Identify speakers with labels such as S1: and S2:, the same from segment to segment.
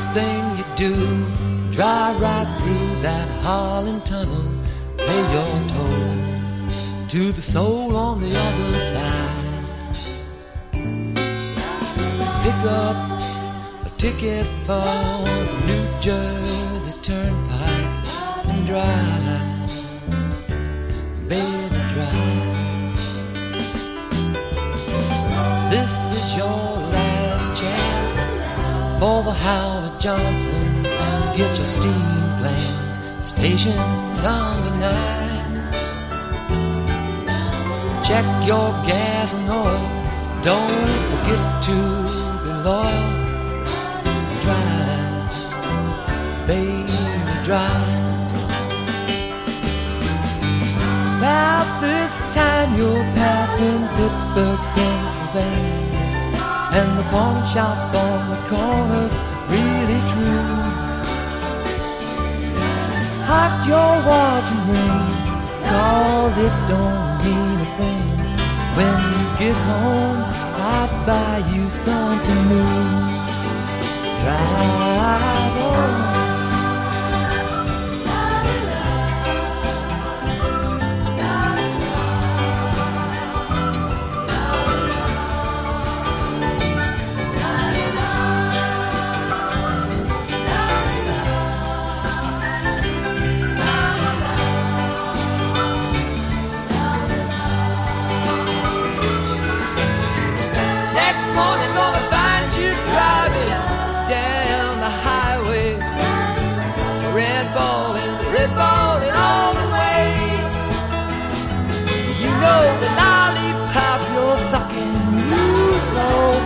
S1: last thing you do. Drive right through that Holland tunnel, pay your toll to the soul on the other side. Pick up a ticket for the New Jersey Turnpike and drive, baby. For the Howard Johnsons. Get your steam clams, station number nine. Check your gas and oil. Don't forget to be loyal. Drive, baby, drive. About this time you're passing Pittsburgh, Pennsylvania, and the pawn shop on the corner's really true. Hot your watch ring, cause it don't mean a thing. When you get home, I'd buy you something new. Drive on.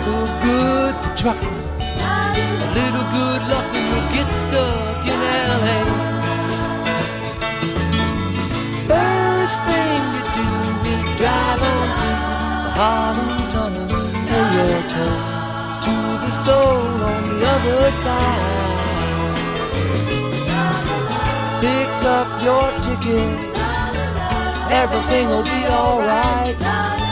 S1: So good for trucking. A little good luck and you'll get stuck in LA. First thing you do is drive on through the Holland Tunnel, pay your toll to the soul on the other side. Pick up your ticket, everything will be alright.